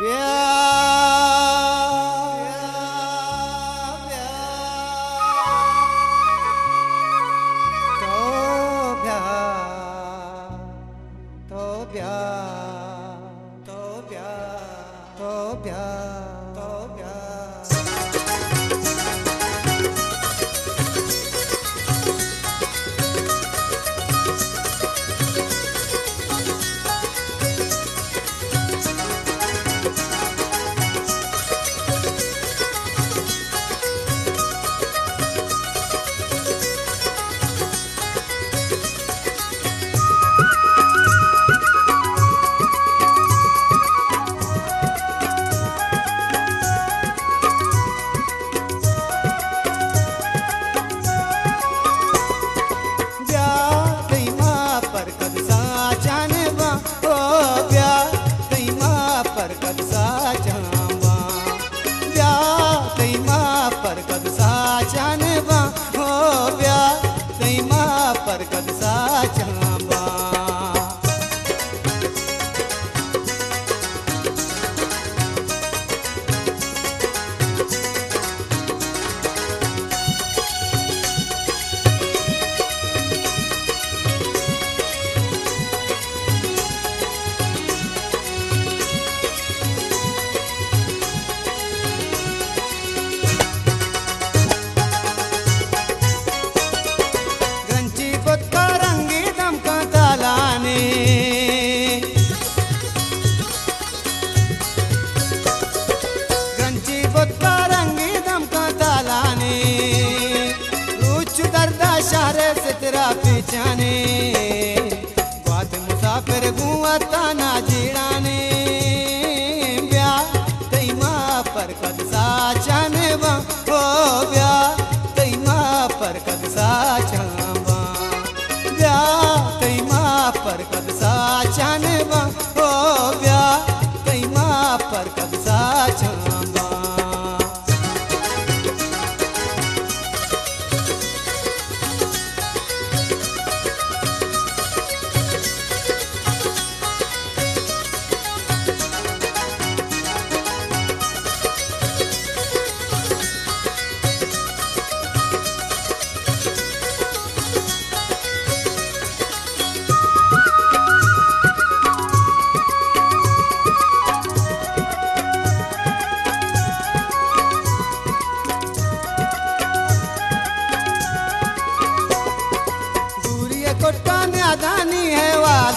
Yeah. पीछाने बात मुसाफिर गुआता ना जीड़ाने। ब्या तई माँ पर कद साचाने वा ओ ब्या तई माँ पर कद साचावा ब्या तई माँ पर कद साचाने वा ओ ब्या तई माँ पर कद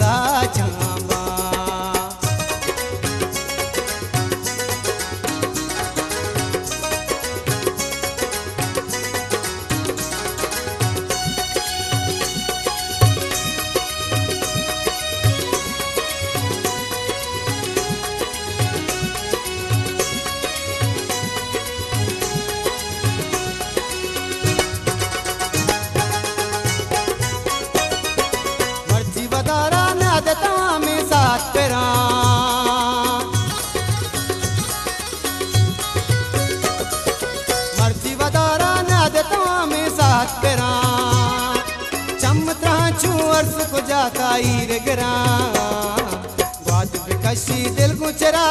सा चावा तेरा चमत्रा छू अर्स को जाता ईर गिरा। बात कशी दिल को चरा